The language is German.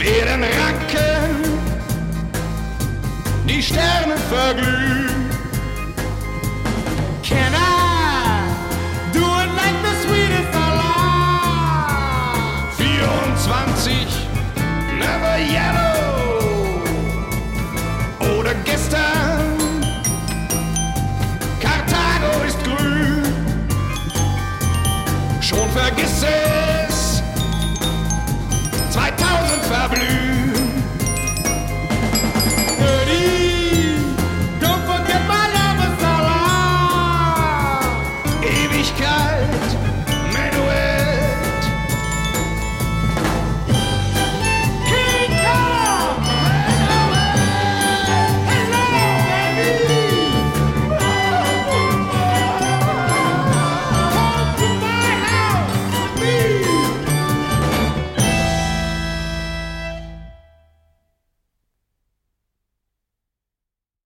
werden Ranken, die Sterne verglühen. Can I do it like the sweetest alive? 24, never yellow. Oder gestern, Karthago ist grün. Schon vergessen. sky.